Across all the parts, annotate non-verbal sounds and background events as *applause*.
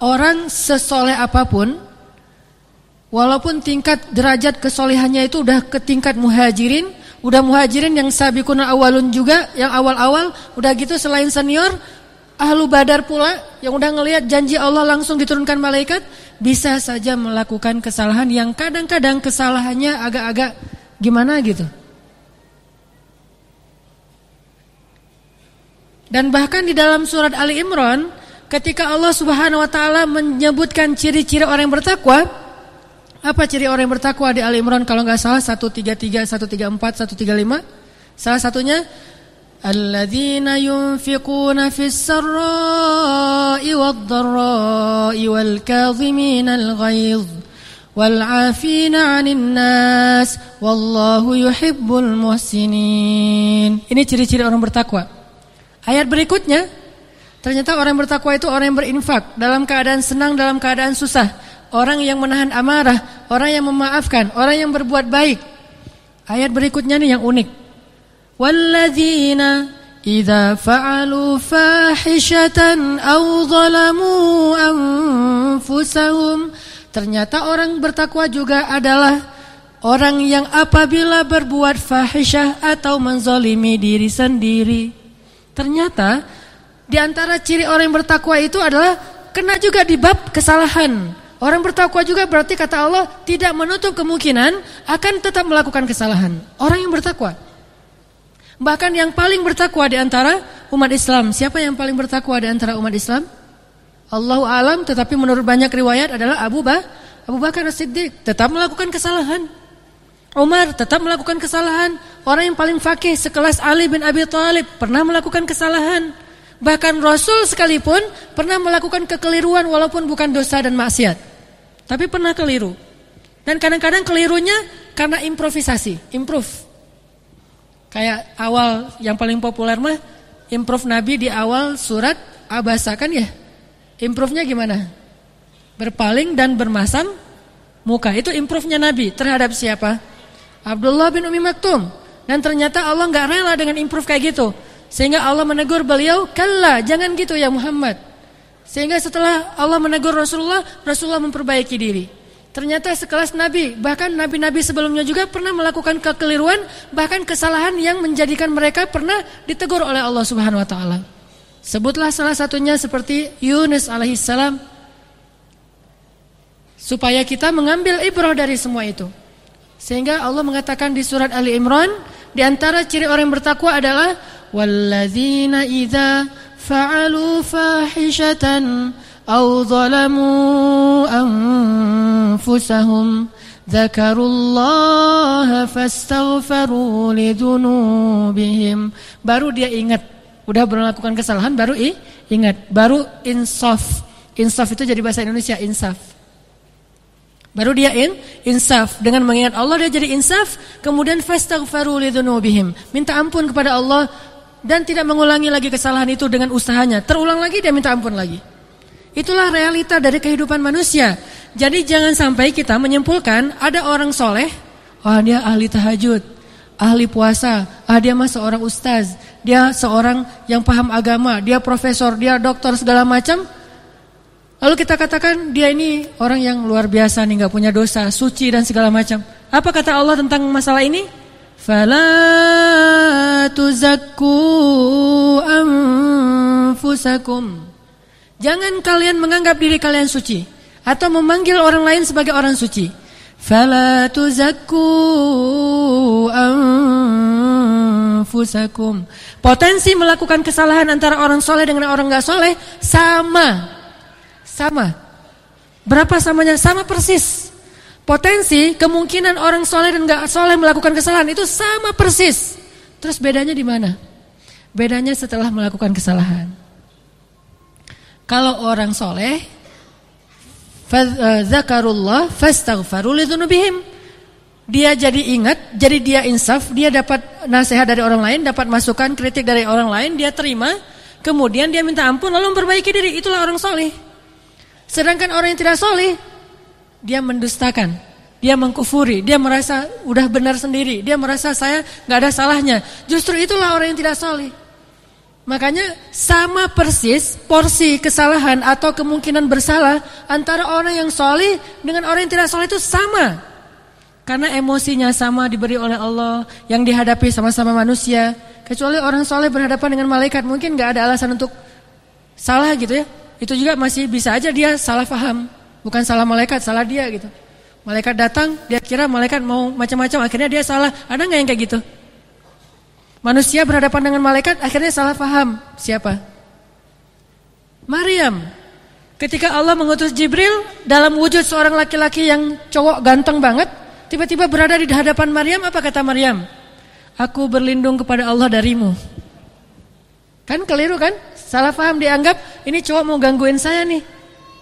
orang sesoleh apa pun, walaupun tingkat derajat kesolehannya itu udah ke tingkat muhajirin, udah muhajirin yang sabikuna awalun juga, yang awal-awal, udah gitu selain senior, ahlu badar pula, yang udah ngelihat janji Allah langsung diturunkan malaikat, bisa saja melakukan kesalahan yang kadang-kadang kesalahannya agak-agak gimana gitu. Dan bahkan di dalam surat Ali Imran ketika Allah Subhanahu wa taala menyebutkan ciri-ciri orang yang bertakwa, apa ciri orang yang bertakwa di Ali Imran kalau nggak salah 133, 134, 135? Salah satunya alladzina yunfiquna fis sarra'i wad-dharra'i wal kadhiminal ghaidh wal 'afina 'anil nas wallahu yuhibbul muhsinin. Ini ciri-ciri orang bertakwa. Ayat berikutnya, ternyata orang bertakwa itu orang yang berinfak dalam keadaan senang, dalam keadaan susah. Orang yang menahan amarah, orang yang memaafkan, orang yang berbuat baik. Ayat berikutnya nih yang unik. Walladzina fa'alu fahishatan aw zalamu anfusahum. Ternyata orang bertakwa juga adalah orang yang apabila berbuat fahisyah atau menzolimi diri sendiri Ternyata di antara ciri orang yang bertakwa itu adalah kena juga di bab kesalahan. Orang bertakwa juga berarti kata Allah tidak menutup kemungkinan akan tetap melakukan kesalahan. Orang yang bertakwa. Bahkan yang paling bertakwa di antara umat Islam. Siapa yang paling bertakwa di antara umat Islam? Allahu alam tetapi menurut banyak riwayat adalah Abu Bakar Abu Bakar As-Siddiq tetap melakukan kesalahan. Umar tetap melakukan kesalahan. Orang yang paling fakih sekelas Ali bin Abi Thalib pernah melakukan kesalahan. Bahkan Rasul sekalipun pernah melakukan kekeliruan walaupun bukan dosa dan maksiat. Tapi pernah keliru. Dan kadang-kadang kelirunya karena improvisasi, improve. Kayak awal yang paling populer mah improve Nabi di awal surat Abasa kan ya? Improve-nya gimana? Berpaling dan bermasam muka. Itu improve-nya Nabi terhadap siapa? Abdullah bin Umi Maktum. Dan ternyata Allah nggak rela dengan improve kayak gitu. Sehingga Allah menegur beliau, "Kalla, jangan gitu ya Muhammad." Sehingga setelah Allah menegur Rasulullah, Rasulullah memperbaiki diri. Ternyata sekelas Nabi, bahkan Nabi-Nabi sebelumnya juga pernah melakukan kekeliruan, bahkan kesalahan yang menjadikan mereka pernah ditegur oleh Allah Subhanahu wa taala. Sebutlah salah satunya seperti Yunus alaihissalam. Supaya kita mengambil ibrah dari semua itu. Sehingga Allah mengatakan di surat Ali Imran, di antara ciri orang yang bertakwa adalah walladzina idza fa'alu fahishatan aw zalamu anfusahum dzakarullaha fastaghfaru lidzunubihim. Baru dia ingat, udah melakukan kesalahan baru ingat, baru insaf. Insaf itu jadi bahasa Indonesia insaf. Baru dia in, insaf dengan mengingat Allah dia jadi insaf, kemudian fastaghfaru lidzunubihim. Minta ampun kepada Allah dan tidak mengulangi lagi kesalahan itu dengan usahanya. Terulang lagi dia minta ampun lagi. Itulah realita dari kehidupan manusia. Jadi jangan sampai kita menyimpulkan ada orang soleh, oh dia ahli tahajud, ahli puasa, ah dia mah seorang ustaz, dia seorang yang paham agama, dia profesor, dia dokter segala macam. Lalu kita katakan dia ini orang yang luar biasa nih nggak punya dosa, suci dan segala macam. Apa kata Allah tentang masalah ini? Fala tuzakku anfusakum. Jangan kalian menganggap diri kalian suci atau memanggil orang lain sebagai orang suci. Fala tuzakku anfusakum. Potensi melakukan kesalahan antara orang soleh dengan orang nggak soleh sama sama. Berapa samanya? Sama persis. Potensi, kemungkinan orang soleh dan gak soleh melakukan kesalahan itu sama persis. Terus bedanya di mana? Bedanya setelah melakukan kesalahan. Kalau orang soleh, eh, zakarullah fastaghfaru lidzunubihim. Dia jadi ingat, jadi dia insaf, dia dapat nasihat dari orang lain, dapat masukan, kritik dari orang lain, dia terima, kemudian dia minta ampun lalu memperbaiki diri. Itulah orang soleh. Sedangkan orang yang tidak soleh, dia mendustakan, dia mengkufuri, dia merasa udah benar sendiri, dia merasa saya nggak ada salahnya. Justru itulah orang yang tidak soleh. Makanya sama persis porsi kesalahan atau kemungkinan bersalah antara orang yang soleh dengan orang yang tidak soleh itu sama. Karena emosinya sama diberi oleh Allah yang dihadapi sama-sama manusia. Kecuali orang soleh berhadapan dengan malaikat mungkin nggak ada alasan untuk salah gitu ya. Itu juga masih bisa aja dia salah paham. Bukan salah malaikat, salah dia gitu. Malaikat datang, dia kira malaikat mau macam-macam, akhirnya dia salah. Ada nggak yang kayak gitu? Manusia berhadapan dengan malaikat akhirnya salah paham. Siapa? Maryam. Ketika Allah mengutus Jibril dalam wujud seorang laki-laki yang cowok ganteng banget, tiba-tiba berada di hadapan Maryam, apa kata Maryam? Aku berlindung kepada Allah darimu. Kan keliru kan? Salah paham dianggap ini cowok mau gangguin saya nih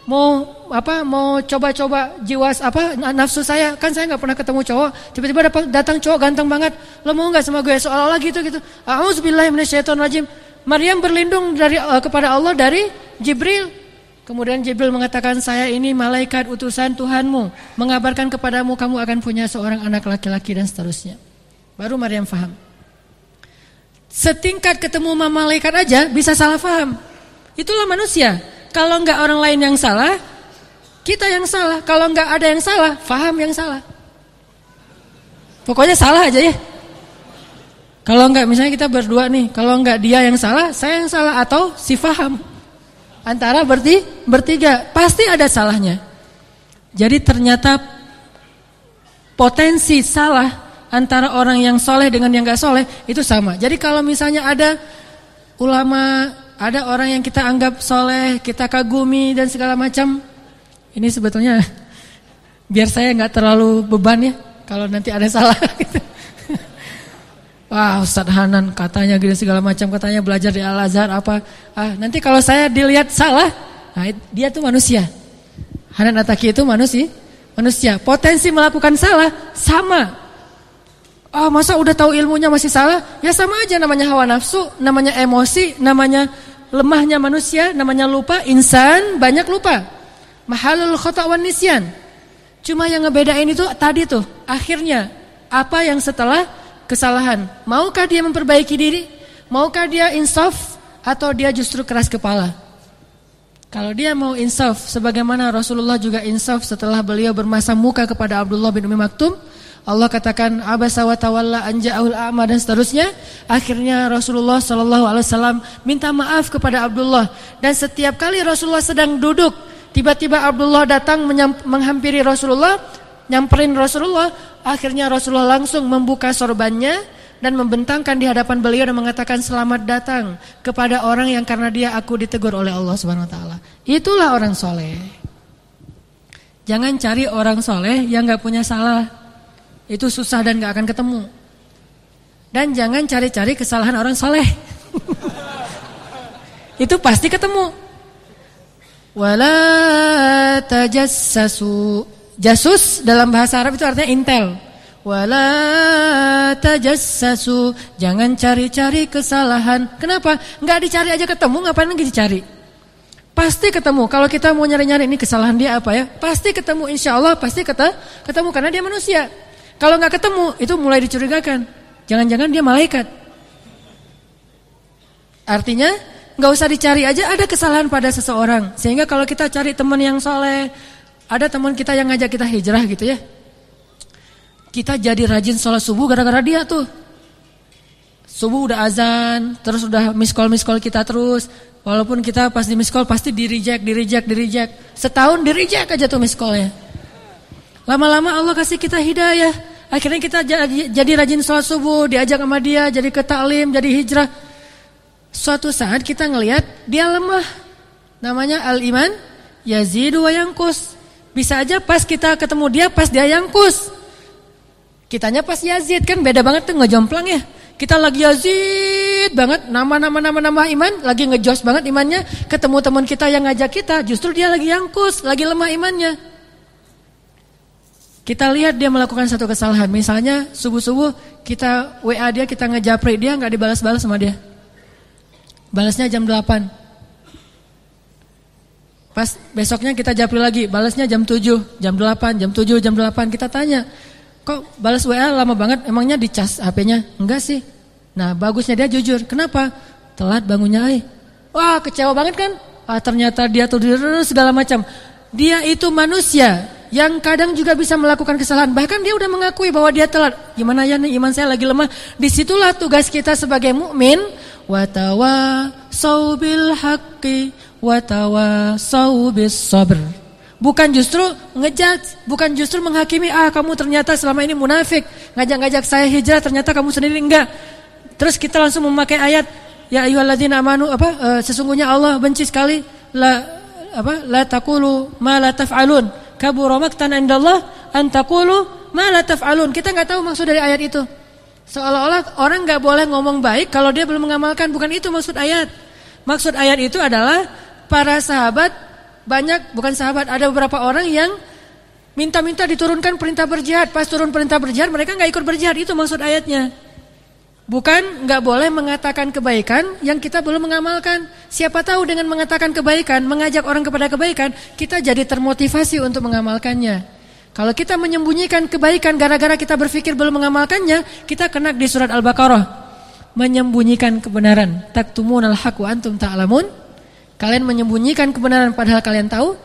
mau apa mau coba-coba jiwa apa nafsu saya. Kan saya nggak pernah ketemu cowok. Tiba-tiba datang cowok ganteng banget. Lo mau nggak sama gue? Seolah-olah gitu gitu. Rajim Maryam berlindung dari uh, kepada Allah dari Jibril. Kemudian Jibril mengatakan saya ini malaikat utusan Tuhanmu. Mengabarkan kepadamu kamu akan punya seorang anak laki-laki dan seterusnya. Baru Maryam faham. Setingkat ketemu sama malaikat aja bisa salah faham. Itulah manusia. Kalau enggak orang lain yang salah, kita yang salah. Kalau enggak ada yang salah, faham yang salah. Pokoknya salah aja ya. Kalau enggak misalnya kita berdua nih, kalau enggak dia yang salah, saya yang salah atau si faham. Antara berti bertiga pasti ada salahnya. Jadi ternyata potensi salah antara orang yang soleh dengan yang enggak soleh itu sama. Jadi kalau misalnya ada ulama ada orang yang kita anggap soleh, kita kagumi dan segala macam. Ini sebetulnya biar saya nggak terlalu beban ya kalau nanti ada salah. *laughs* Gitu. Wah Ustadz Hanan katanya gitu segala macam katanya belajar di Al Azhar apa. Ah nanti kalau saya dilihat salah, nah, dia tuh manusia. Hanan Ataki itu manusia, manusia. Potensi melakukan salah sama. Oh masa udah tahu ilmunya masih salah? Ya sama aja namanya hawa nafsu, namanya emosi, namanya lemahnya manusia namanya lupa, insan banyak lupa. Mahalul khata' wan nisyan. Cuma yang ngebedain itu tadi tuh, akhirnya apa yang setelah kesalahan? Maukah dia memperbaiki diri? Maukah dia insaf atau dia justru keras kepala? Kalau dia mau insaf sebagaimana Rasulullah juga insaf setelah beliau bermasa muka kepada Abdullah bin Umi Maktum, Allah katakan abasa wa tawalla anja'ul a'ma dan seterusnya. Akhirnya Rasulullah sallallahu alaihi wasallam minta maaf kepada Abdullah dan setiap kali Rasulullah sedang duduk, tiba-tiba Abdullah datang menghampiri Rasulullah, nyamperin Rasulullah, akhirnya Rasulullah langsung membuka sorbannya dan membentangkan di hadapan beliau dan mengatakan selamat datang kepada orang yang karena dia aku ditegur oleh Allah Subhanahu wa taala. Itulah orang soleh. Jangan cari orang soleh yang nggak punya salah. Itu susah dan gak akan ketemu. Dan jangan cari-cari kesalahan orang soleh. *laughs* itu pasti ketemu. Wala tajassasu. Jasus dalam bahasa Arab itu artinya intel. Wala tajassasu. Jangan cari-cari kesalahan. Kenapa? Gak dicari aja ketemu, ngapain lagi dicari? Pasti ketemu. Kalau kita mau nyari-nyari ini kesalahan dia apa ya? Pasti ketemu. Insya Allah pasti ketemu karena dia manusia. Kalau nggak ketemu, itu mulai dicurigakan. Jangan-jangan dia malaikat. Artinya, nggak usah dicari aja ada kesalahan pada seseorang. Sehingga kalau kita cari teman yang soleh, ada teman kita yang ngajak kita hijrah gitu ya. Kita jadi rajin sholat subuh gara-gara dia tuh. Subuh udah azan, terus udah call kita terus. Walaupun kita pas di miss call pasti di reject, di reject, di reject. Setahun di reject aja tuh miss callnya. Lama-lama Allah kasih kita hidayah. Akhirnya kita jadi, jadi rajin sholat subuh, diajak sama dia, jadi ke taklim, jadi hijrah. Suatu saat kita ngelihat dia lemah. Namanya al-iman yazidu wa yangkus. Bisa aja pas kita ketemu dia, pas dia yangkus. Kitanya pas Yazid kan beda banget tuh ngejomplang ya. Kita lagi Yazid banget, nama-nama nama-nama iman, lagi ngejos banget imannya. Ketemu teman kita yang ngajak kita, justru dia lagi yangkus, lagi lemah imannya. Kita lihat dia melakukan satu kesalahan. Misalnya subuh-subuh kita WA dia, kita ngejapri dia nggak dibalas-balas sama dia. Balasnya jam 8. Pas besoknya kita japri lagi, balasnya jam 7, jam 8, jam 7, jam 8. Kita tanya, kok balas WA lama banget? Emangnya dicas HP-nya? Enggak sih. Nah bagusnya dia jujur. Kenapa? telat bangunnya ay. Wah kecewa banget kan? Ah ternyata dia tuh segala macam. Dia itu manusia yang kadang juga bisa melakukan kesalahan. Bahkan dia udah mengakui bahwa dia telat. Gimana ya nih iman saya lagi lemah. Di situlah tugas kita sebagai mukmin. Watawa saubil haqqi watawa saubis sabr. Bukan justru ngejat, bukan justru menghakimi ah kamu ternyata selama ini munafik, ngajak-ngajak saya hijrah ternyata kamu sendiri enggak. Terus kita langsung memakai ayat ya ayyuhalladzina amanu apa uh, sesungguhnya Allah benci sekali la apa la taqulu ma la taf'alun kabura indallah an taqulu ma la taf'alun. Kita enggak tahu maksud dari ayat itu. Seolah-olah orang enggak boleh ngomong baik kalau dia belum mengamalkan, bukan itu maksud ayat. Maksud ayat itu adalah para sahabat banyak bukan sahabat, ada beberapa orang yang minta-minta diturunkan perintah berjihad. Pas turun perintah berjihad, mereka nggak ikut berjihad. Itu maksud ayatnya. Bukan nggak boleh mengatakan kebaikan yang kita belum mengamalkan. Siapa tahu dengan mengatakan kebaikan, mengajak orang kepada kebaikan, kita jadi termotivasi untuk mengamalkannya. Kalau kita menyembunyikan kebaikan gara-gara kita berpikir belum mengamalkannya, kita kena di surat Al-Baqarah. Menyembunyikan kebenaran. Taktumunal haq wa antum ta'lamun. Ta Kalian menyembunyikan kebenaran padahal kalian tahu?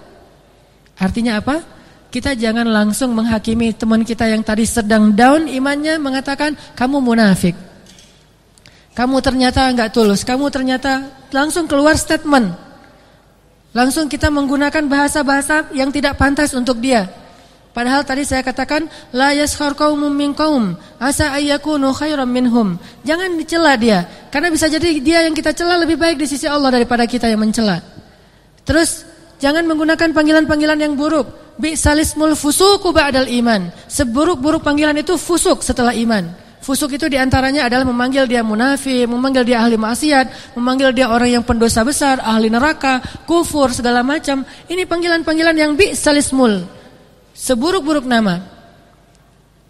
Artinya apa? Kita jangan langsung menghakimi teman kita yang tadi sedang down imannya mengatakan kamu munafik. Kamu ternyata enggak tulus, kamu ternyata langsung keluar statement. Langsung kita menggunakan bahasa-bahasa yang tidak pantas untuk dia. Padahal tadi saya katakan la yaskhar qaumun min qaum asa ayyakunu khairam minhum. Jangan dicela dia karena bisa jadi dia yang kita cela lebih baik di sisi Allah daripada kita yang mencela. Terus jangan menggunakan panggilan-panggilan yang buruk. Bi salismul fusuku ba'dal iman. Seburuk-buruk panggilan itu fusuk setelah iman. Fusuk itu di antaranya adalah memanggil dia munafik, memanggil dia ahli maksiat, memanggil dia orang yang pendosa besar, ahli neraka, kufur segala macam. Ini panggilan-panggilan yang bi salismul seburuk-buruk nama,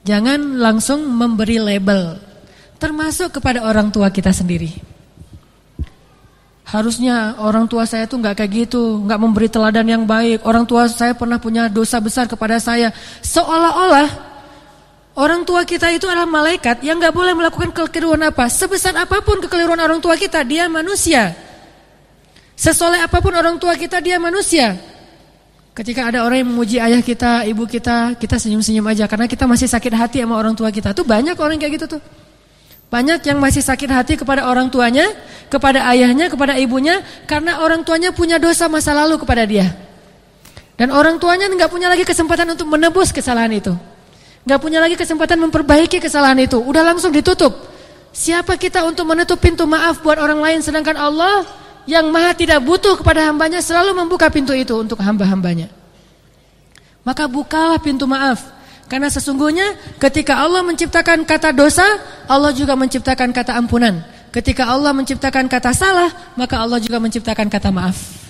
jangan langsung memberi label, termasuk kepada orang tua kita sendiri. Harusnya orang tua saya tuh nggak kayak gitu, nggak memberi teladan yang baik. Orang tua saya pernah punya dosa besar kepada saya. Seolah-olah orang tua kita itu adalah malaikat yang nggak boleh melakukan kekeliruan apa. Sebesar apa pun kekeliruan orang tua kita, dia manusia. Sesoleh apa pun orang tua kita, dia manusia. Ketika ada orang yang memuji ayah kita, ibu kita, kita senyum-senyum aja karena kita masih sakit hati sama orang tua kita. Tuh banyak orang kayak gitu tuh. Banyak yang masih sakit hati kepada orang tuanya, kepada ayahnya, kepada ibunya karena orang tuanya punya dosa masa lalu kepada dia. Dan orang tuanya nggak punya lagi kesempatan untuk menebus kesalahan itu. nggak punya lagi kesempatan memperbaiki kesalahan itu. Udah langsung ditutup. Siapa kita untuk menutup pintu maaf buat orang lain sedangkan Allah yang maha tidak butuh kepada hambanya selalu membuka pintu itu untuk hamba-hambanya. Maka bukalah pintu maaf. Karena sesungguhnya ketika Allah menciptakan kata dosa, Allah juga menciptakan kata ampunan. Ketika Allah menciptakan kata salah, maka Allah juga menciptakan kata maaf.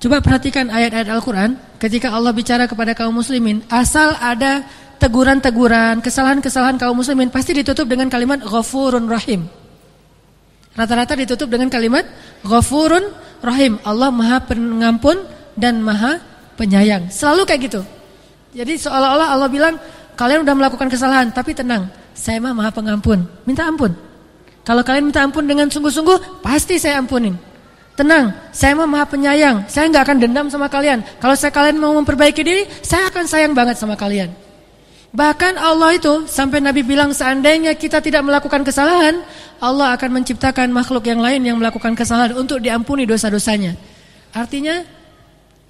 Coba perhatikan ayat-ayat Al-Quran Ketika Allah bicara kepada kaum muslimin Asal ada teguran-teguran Kesalahan-kesalahan kaum muslimin Pasti ditutup dengan kalimat Ghafurun Rahim Rata-rata ditutup dengan kalimat Ghafurun Rahim. Allah Maha Pengampun dan Maha Penyayang. Selalu kayak gitu. Jadi seolah-olah Allah bilang, kalian udah melakukan kesalahan, tapi tenang, saya mah Maha Pengampun. Minta ampun. Kalau kalian minta ampun dengan sungguh-sungguh, pasti saya ampunin. Tenang, saya mah Maha Penyayang. Saya nggak akan dendam sama kalian. Kalau saya kalian mau memperbaiki diri, saya akan sayang banget sama kalian. Bahkan Allah itu sampai Nabi bilang seandainya kita tidak melakukan kesalahan, Allah akan menciptakan makhluk yang lain yang melakukan kesalahan untuk diampuni dosa-dosanya. Artinya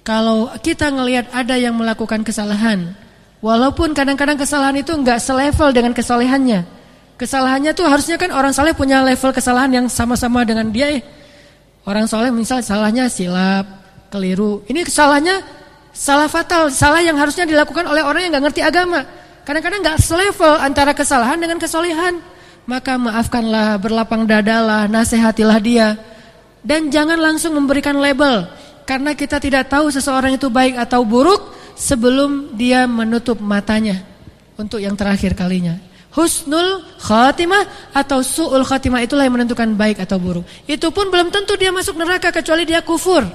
kalau kita ngelihat ada yang melakukan kesalahan, walaupun kadang-kadang kesalahan itu enggak selevel dengan kesalehannya. Kesalahannya tuh harusnya kan orang saleh punya level kesalahan yang sama-sama dengan dia. Eh. Orang saleh misal salahnya silap, keliru. Ini kesalahannya salah fatal, salah yang harusnya dilakukan oleh orang yang enggak ngerti agama. Kadang-kadang nggak selevel antara kesalahan dengan kesolehan. Maka maafkanlah, berlapang dadalah, nasihatilah dia. Dan jangan langsung memberikan label. Karena kita tidak tahu seseorang itu baik atau buruk sebelum dia menutup matanya. Untuk yang terakhir kalinya. Husnul khatimah atau su'ul khatimah itulah yang menentukan baik atau buruk. Itu pun belum tentu dia masuk neraka kecuali dia kufur.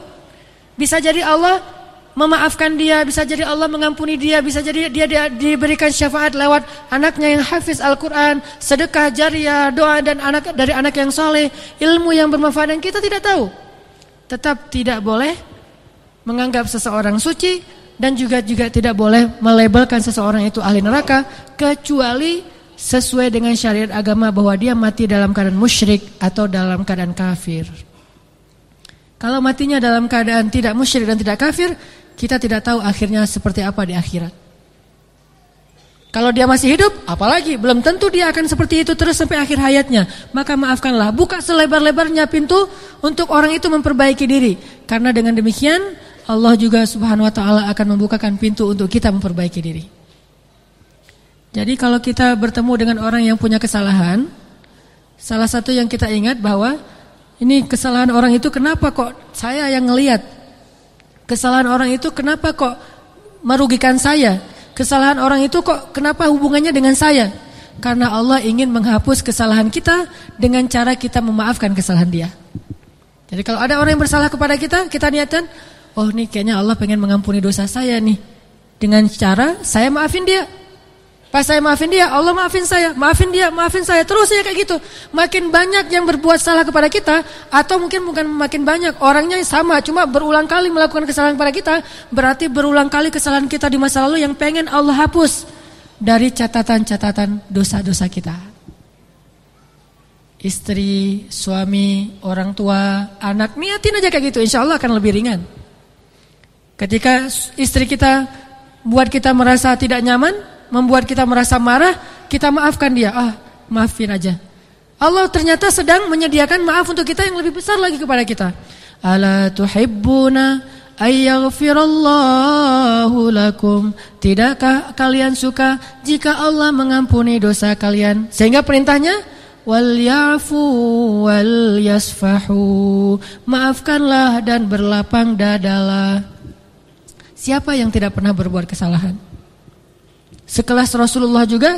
Bisa jadi Allah memaafkan dia, bisa jadi Allah mengampuni dia, bisa jadi dia, diberikan syafaat lewat anaknya yang hafiz Al-Quran, sedekah jariah, doa dan anak dari anak yang soleh, ilmu yang bermanfaat dan kita tidak tahu. Tetap tidak boleh menganggap seseorang suci dan juga juga tidak boleh melabelkan seseorang itu ahli neraka kecuali sesuai dengan syariat agama bahwa dia mati dalam keadaan musyrik atau dalam keadaan kafir. Kalau matinya dalam keadaan tidak musyrik dan tidak kafir, kita tidak tahu akhirnya seperti apa di akhirat. Kalau dia masih hidup, apalagi belum tentu dia akan seperti itu terus sampai akhir hayatnya. Maka maafkanlah, buka selebar-lebarnya pintu untuk orang itu memperbaiki diri. Karena dengan demikian Allah juga Subhanahu wa taala akan membukakan pintu untuk kita memperbaiki diri. Jadi kalau kita bertemu dengan orang yang punya kesalahan, salah satu yang kita ingat bahwa ini kesalahan orang itu kenapa kok saya yang ngelihat Kesalahan orang itu kenapa kok merugikan saya? Kesalahan orang itu kok kenapa hubungannya dengan saya? Karena Allah ingin menghapus kesalahan kita dengan cara kita memaafkan kesalahan dia. Jadi kalau ada orang yang bersalah kepada kita, kita niatkan, oh nih kayaknya Allah pengen mengampuni dosa saya nih. Dengan cara saya maafin dia. Pas saya maafin dia, Allah maafin saya, maafin dia, maafin saya. Terus ya kayak gitu. Makin banyak yang berbuat salah kepada kita atau mungkin bukan makin banyak, orangnya sama cuma berulang kali melakukan kesalahan kepada kita, berarti berulang kali kesalahan kita di masa lalu yang pengen Allah hapus dari catatan-catatan dosa-dosa kita. Istri, suami, orang tua, anak, niatin aja kayak gitu, insya Allah akan lebih ringan. Ketika istri kita buat kita merasa tidak nyaman, membuat kita merasa marah, kita maafkan dia. Ah, maafin aja. Allah ternyata sedang menyediakan maaf untuk kita yang lebih besar lagi kepada kita. Ala tuhibbuna ayyaghfirallahu lakum. Tidakkah kalian suka jika Allah mengampuni dosa kalian? Sehingga perintahnya wal yafu wal yasfahu. Maafkanlah dan berlapang dadalah. Siapa yang tidak pernah berbuat kesalahan? Sekelas Rasulullah juga